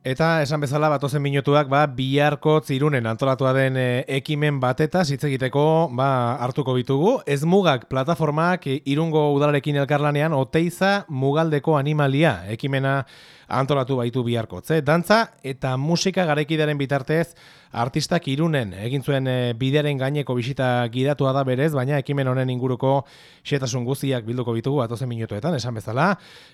Eta esan bezala batozen minutuak ba biharko zirunen antolatua den e, ekimen bateta hitz egiteko ba hartuko bitugu. Ez mugak plataformak irungo udalarekin elkarlanean oteiza mugaldeko animalia ekimena antolatu baitu biharkotze. Dantza eta musika garekidaren bitartez artistak irunen egin zuen e, bidearen gaineko bisita gidatua da berez, baina ekimen honen inguruko xetasun guztiak bilduko bitugu atozen minutuetan, esan bezala.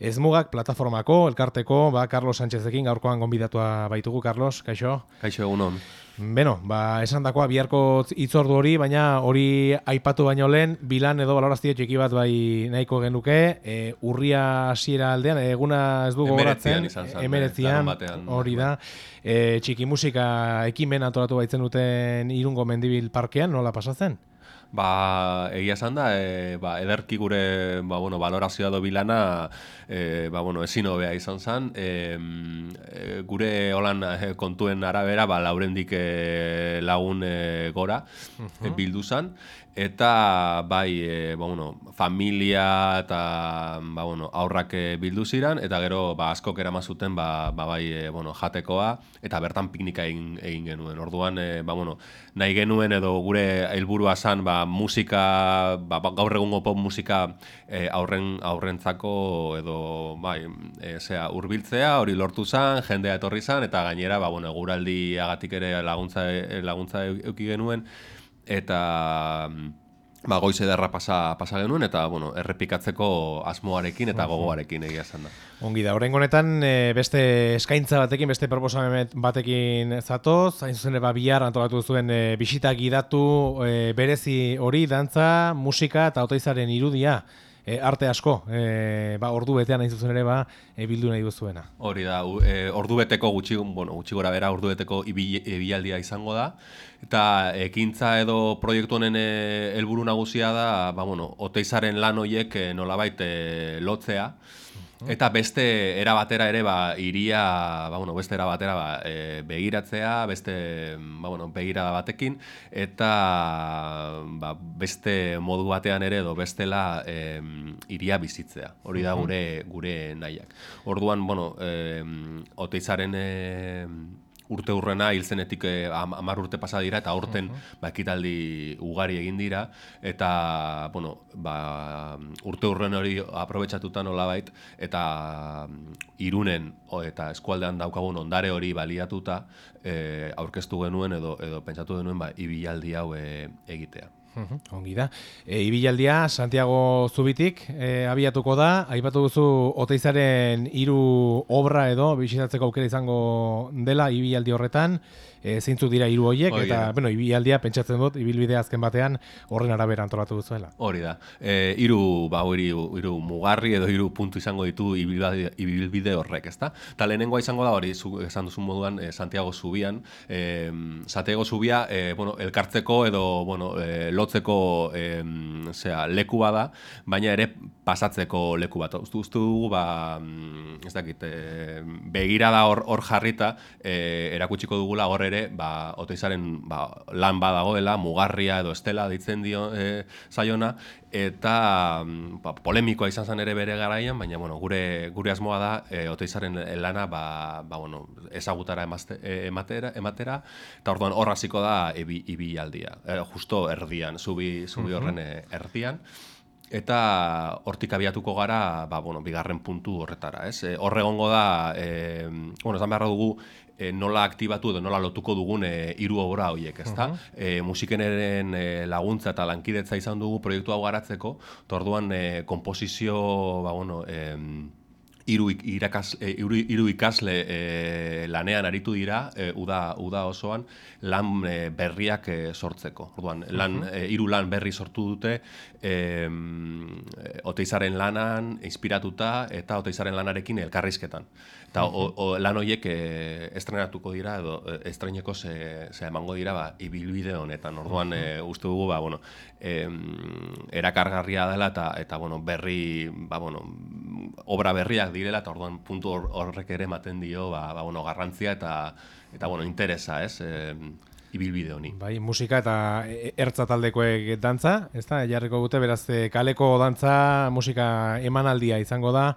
Ez mugak plataformako, elkarteko, ba, Carlos Sánchezekin gaurkoan gonbidatua baitugu, Carlos, kaixo? Kaixo egunon. Beno, ba, esan dakoa biharko itzordu hori, baina hori aipatu baino lehen, bilan edo balorazio txiki bat bai nahiko genuke, e, urria hasiera aldean, eguna ez du gogoratzen, emeretzian, hori da, e, txiki musika ekimen antolatu baitzen duten irungo mendibil parkean, nola pasatzen? Ba, egia esan da, e, ba, ederki gure ba, bueno, valorazioa do bilana e, ba, bueno, ezin hobea izan zen. E, gure holan kontuen arabera ba, laurendik e, lagun e, gora uh -huh. bildu zen eta bai e, ba, bueno, familia eta ba, bueno, aurrak e, bildu ziren eta gero ba, askok eramazuten ba, ba, bai e, bueno, jatekoa eta bertan piknika egin, egin genuen. Orduan e, ba, bueno, nahi genuen edo gure helburua zan ba, musika, ba, ba, gaur egungo pop musika e, aurren, aurrentzako edo bai, e, zera, urbiltzea, hori lortu zan, jendea etorri zan eta gainera ba, bueno, guraldi agatik ere laguntza, laguntza euki genuen eta ba, goiz ederra pasa, pasa genuen, eta bueno, errepikatzeko asmoarekin eta gogoarekin egia zen da. Ongi da, horrengo honetan e, beste eskaintza batekin, beste proposamen batekin zatoz, hain zuzen eba bihar antolatu zuen e, bisita gidatu e, berezi hori, dantza, musika eta otoizaren irudia e, arte asko, e, ba, ordu betean nahi zuzen ere, ba, e, bildu nahi duzuena. Hori da, e, ordu beteko gutxi, bueno, gutxi gora bera, ordu beteko ibialdia izango da, eta ekintza edo proiektu honen helburu nagusia da, ba, bueno, oteizaren lan hoiek nolabait e, lotzea, Eta beste era batera ere ba iria, ba, bueno, beste era batera ba, e, begiratzea, beste ba, bueno, begira batekin eta ba, beste modu batean ere edo bestela e, iria bizitzea. Hori da gure gure nahiak. Orduan, bueno, e, oteizaren e, urte urrena hil zenetik eh, amar urte pasa dira eta aurten uh -huh. ba, ekitaldi ugari egin dira eta bueno, ba, urte urren hori aprobetsatuta nola bait eta irunen o, eta eskualdean daukagun ondare hori baliatuta e, aurkeztu genuen edo, edo pentsatu genuen ba, ibilaldi hau e, egitea. Ongi da. E, ibilaldia Santiago Zubitik e, abiatuko da. Aipatu duzu Oteizaren hiru obra edo bisitatzeko aukera izango dela ibilaldi horretan e, zeintzu dira hiru hoiek eta bueno, ibialdia pentsatzen dut ibilbide azken batean horren arabera antolatu duzuela. Hori da. Eh hiru ba hiru mugarri edo hiru puntu izango ditu ibilbide horrek, ezta? Ta lehenengoa izango da hori zu, esan duzu moduan e, Santiago Zubian, eh Santiago Zubia eh bueno, elkartzeko edo bueno, e, lotzeko eh sea, leku bada, baina ere pasatzeko leku bat. Ustu dugu ba mm, ez dakit, e, begirada hor hor jarrita eh erakutsiko dugula hor ere, ba, oteizaren ba, lan badagoela, mugarria edo estela ditzen dio e, zaiona, eta ba, polemikoa izan zen ere bere garaian, baina bueno, gure, gure asmoa da e, oteizaren lana ba, ba, bueno, ezagutara emazte, e, ematera, ematera, eta orduan hor hasiko da ibi, ibi aldia, e, justo erdian, zubi, zubi horren e, erdian, eta hortik abiatuko gara, ba, bueno, bigarren puntu horretara, ez? E, horregongo da, e, bueno, esan beharra dugu, e, nola aktibatu edo nola lotuko dugun e, hiru obra horiek, ezta? Uh -huh. e, musikeneren e, laguntza eta lankidetza izan dugu proiektu hau garatzeko, orduan e, komposizio, ba bueno, e, hiru irakas e, hiru ikasle e, lanean aritu dira e, uda, uda osoan lan e, berriak e, sortzeko. Orduan lan hiru lan berri sortu dute e, Oteizaren lanan inspiratuta eta Oteizaren lanarekin elkarrizketan. Eta o, lan horiek e, estrenatuko dira edo estreneko ze, ze emango dira ba, ibilbide honetan. Orduan e, uste dugu ba, bueno, e, erakargarria dela eta, eta bueno, berri ba, bueno, obra berriak direla eta orduan puntu horrek ere ematen dio ba, ba, bueno, garrantzia eta eta bueno, interesa, ez? E, ibilbide honi. Bai, musika eta e, ertza taldekoek dantza, ez da? Jarriko gute, beraz, e, kaleko dantza, musika emanaldia izango da,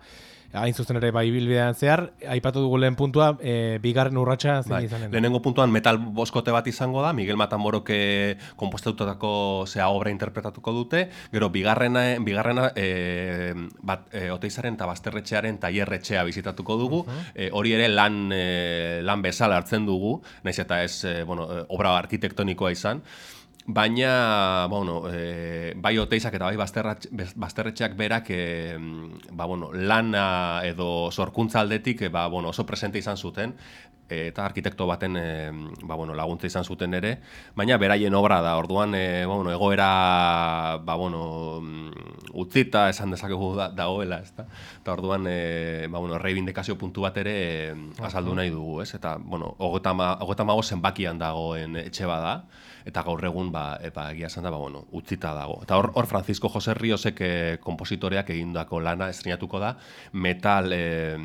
hain zuzen ere bai bilbidean zehar, aipatu dugu lehen puntua, e, bigarren urratsa zein bai. izanen. Lehenengo puntuan metal boskote bat izango da, Miguel Matamoroke kompostatutako zea obra interpretatuko dute, gero bigarrena, bigarrena e, bat, e, oteizaren eta basterretxearen tailerretxea bizitatuko dugu, e, hori ere lan, e, lan bezala hartzen dugu, naiz eta ez e, bueno, e, obra arkitektonikoa izan, Baina, bueno, e, bai oteizak eta bai bazterretxeak berak e, ba, bueno, lana edo sorkuntza aldetik e, ba, bueno, oso presente izan zuten eta arkitekto baten e, ba, bueno, laguntza izan zuten ere, baina beraien obra da, orduan e, ba, bueno, egoera ba, bueno, utzita esan dezakegu da, dagoela, ezta? Eta orduan e, ba, bueno, reivindikazio puntu bat ere e, azaldu nahi dugu, ez? Eta, bueno, hogeta mago zenbakian dagoen etxe bada, eta gaur egun ba epa egia esan da ba bueno utzita dago. Eta hor hor Francisco José Riosek eh, konpositoreak egindako lana estrenatuko da metal eh,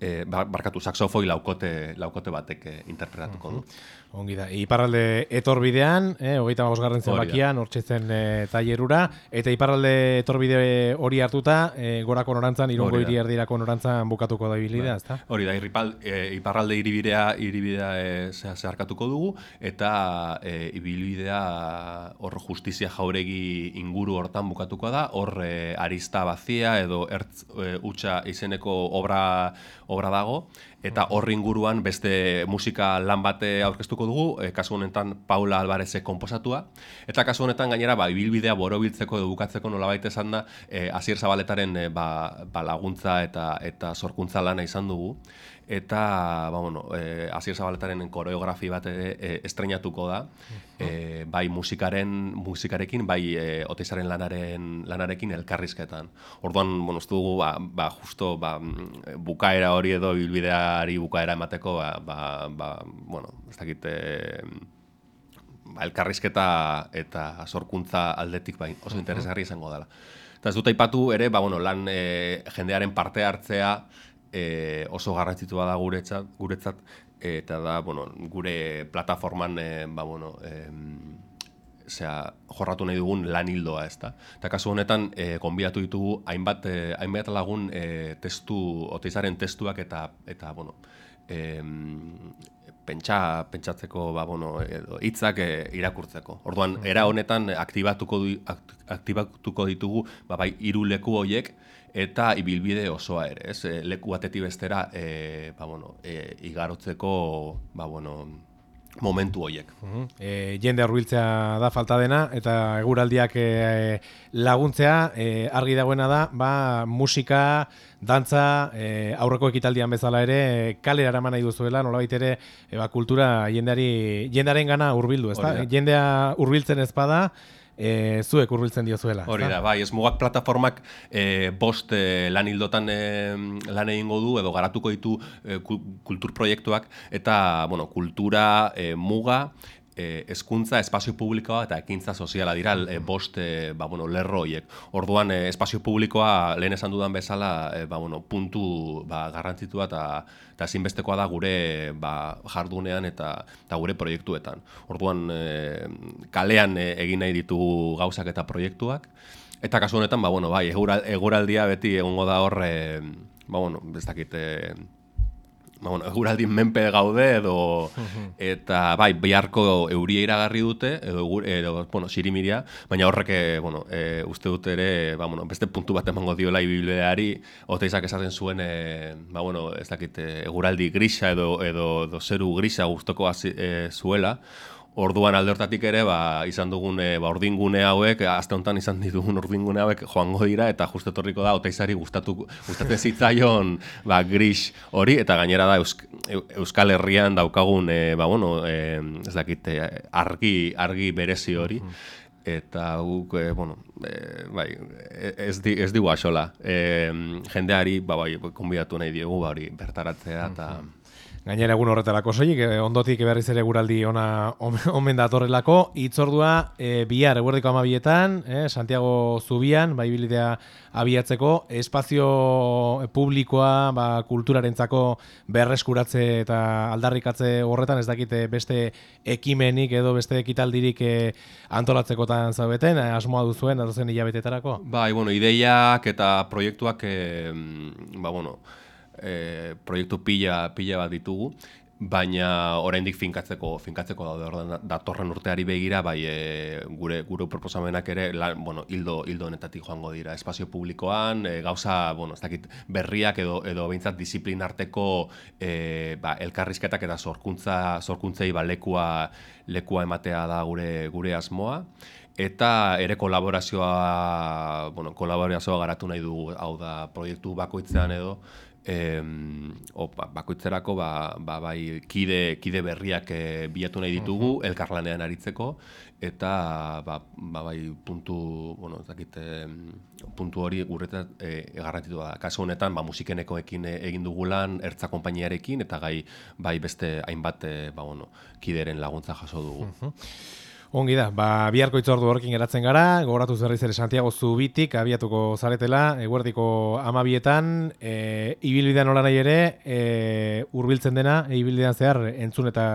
eh, barkatu saxofoi laukote laukote batek eh, interpretatuko du. Ongi da, iparralde etorbidean, eh, hogeita magosgarren zenbakian, hortxetzen e, eh, tailerura, eta iparralde etorbide hori hartuta, e, gorako norantzan, irungo hiri erdirako norantzan bukatuko da ibilidea, bai. ezta? Hori da, irripal, e, iparralde iribidea, iribidea e, zeharkatuko dugu, eta e, ibilbidea hor justizia jauregi inguru hortan bukatuko da, hor e, arista bazia edo ertz e, utxa izeneko obra, obra dago, eta horri inguruan beste musika lan bate aurkeztuko dugu, e, kasu honetan Paula Alvarezek konposatua, eta kasu honetan gainera ba, ibilbidea borobiltzeko edo bukatzeko nolabait esan da, e, Asier Zabaletaren e, ba, ba laguntza eta eta sorkuntza lana izan dugu, eta ba, bueno, e, Asier Zabaletaren koreografi bat e, e, estrenatuko da, e, bai musikaren musikarekin, bai e, oteizaren lanaren, lanarekin elkarrizketan. Orduan, bueno, ez dugu, ba, ba, justo, ba, bukaera hori edo bilbideari bukaera emateko, ba, ba, ba bueno, ez dakit, e, ba, elkarrizketa eta sorkuntza aldetik bai, oso interesgarri izango dela. Eta ez dut aipatu ere, ba, bueno, lan e, jendearen parte hartzea, e, oso garrantzitua da guretzat, guretzat eta da, bueno, gure plataforman e, ba, bueno, e, zera, jorratu nahi dugun lan hildoa, ez da. Eta kasu honetan, e, konbiatu ditugu hainbat, e, hainbat lagun e, testu, oteizaren testuak eta, eta bueno, e, pentsa, pentsatzeko ba, bueno, edo, hitzak e, irakurtzeko. Orduan, era honetan aktibatuko, du, aktibatuko ditugu ba, bai, iru leku horiek, eta ibilbide osoa ere, ez? E, leku batetik bestera, e, ba, bueno, e, igarotzeko, ba, bueno, momentu horiek. E, jende arruiltzea da falta dena, eta eguraldiak e, laguntzea, e, argi dagoena da, ba, musika, dantza, e, aurreko ekitaldian bezala ere, e, kalera eraman nahi duzuela, nola ere, e, ba, kultura jendeari, jendearen gana urbildu, ez da? Jendea urbiltzen ezpada, e, zuek urbiltzen diozuela. Hori da, bai, ez mugak plataformak e, bost e, lan hildotan e, lan egingo du edo garatuko ditu e, kulturproiektuak eta, bueno, kultura, e, muga, e, eskuntza, espazio publikoa eta ekintza soziala dira e, bost e, ba, bueno, lerro horiek. Orduan, e, espazio publikoa lehen esan dudan bezala e, ba, bueno, puntu ba, garrantzitua eta eta zinbestekoa da gure ba, jardunean eta, eta gure proiektuetan. Orduan, e, kalean e, egin nahi ditugu gauzak eta proiektuak. Eta kasu honetan, ba, bueno, bai, eguraldia beti egongo da hor, e, ba, bueno, ez dakit, e, ba, bueno, eguraldin menpe gaude edo eta bai biharko euria iragarri dute edo edo bueno, sirimiria, baina horrek eh, bueno, e, uste dut ere, ba, bueno, beste puntu bat emango diola ibilbideari, oteizak esaten zuen e, ba, bueno, ez dakit, eguraldi grisa edo edo, edo zeru grisa gustoko e, zuela. Orduan alde hortatik ere, ba, izan dugun e, ba, ordingune hauek, aste honetan izan ditugun ordingune hauek joango dira, eta juste etorriko da, oteizari gustatu, zitzaion ba, gris hori, eta gainera da Euskal Herrian daukagun, e, ba, bueno, e, ez dakit, argi, argi berezi hori, eta guk, e, bueno, e, bai, ez, di, ez digu asola, e, jendeari, ba, bai, konbidatu nahi diegu, ba, hori, bertaratzea, eta... Gainera egun horretarako soilik, eh, ondotik berriz ere guraldi ona omen datorrelako. Itzordua e, bihar eguerdiko amabietan, e, Santiago Zubian, bai bilidea abiatzeko, espazio publikoa, ba, kulturarentzako berreskuratze eta aldarrikatze horretan, ez dakite beste ekimenik edo beste ekitaldirik e, antolatzeko modutan zaudeten, asmoa duzuen, zen hilabetetarako? Bai, bueno, ideiak eta proiektuak, e, ba, bueno, e, proiektu pila, pila bat ditugu, baina oraindik finkatzeko finkatzeko daude. Ordan datorren urteari begira bai e, gure gure proposamenak ere bueno hildo hildo honetatik joango dira. Espazio publikoan e, gauza bueno ez dakit berriak edo edo beintzat disiplin arteko e, ba, elkarrizketak eta sorkuntza sorkuntzei ba lekua lekua ematea da gure gure asmoa eta ere kolaborazioa bueno kolaborazioa garatu nahi du hau da proiektu bakoitzean edo em, opa, bakoitzerako ba, ba, bai, kide, kide berriak e, bilatu nahi ditugu, elkarlanean aritzeko, eta ba, ba, bai, puntu, bueno, zakit, e, puntu hori gurretat e, egarratitu da. Kasu honetan, ba, musikenekoekin egin dugulan, ertza konpainiarekin, eta gai, bai beste hainbat e, ba, bueno, kideren laguntza jaso dugu. Ongi da, ba, biharko itzordu horrekin geratzen gara, gogoratu zerriz ere Santiago Zubitik, abiatuko zaretela, eguerdiko amabietan, e, ibilbidean nola nahi ere, e, urbiltzen dena, e, ibilbidean zehar, entzun eta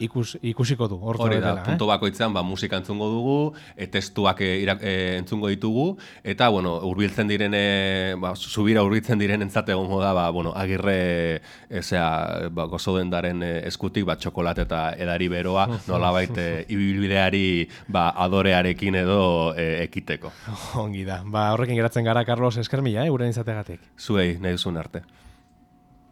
ikus, ikusiko du. Hori da, dela, punto eh? bakoitzean ba, musika entzungo dugu, e, testuak e, e, entzungo ditugu, eta, bueno, urbiltzen diren, e, ba, zubira urbiltzen diren entzate egongo da, ba, bueno, agirre, ezea, ba, gozo daren e, eskutik, ba, txokolate eta edari beroa, nola baite, ibilbideari, ba, adorearekin edo e, ekiteko. Ongi da, ba, horrekin geratzen gara, Carlos Eskermila, eh, uren izategatik. Zuei, nahi duzun arte.